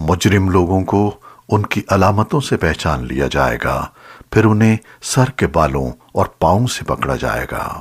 مجرم لوگوں کو ان کی علامتوں سے پہچان لیا جائے گا، پھر انہیں سر کے بالوں اور پاؤں سے پکڑا جائے گا۔